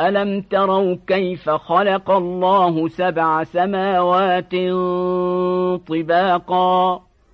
ألم تروا كيف خلق الله سبع سماوات طباقا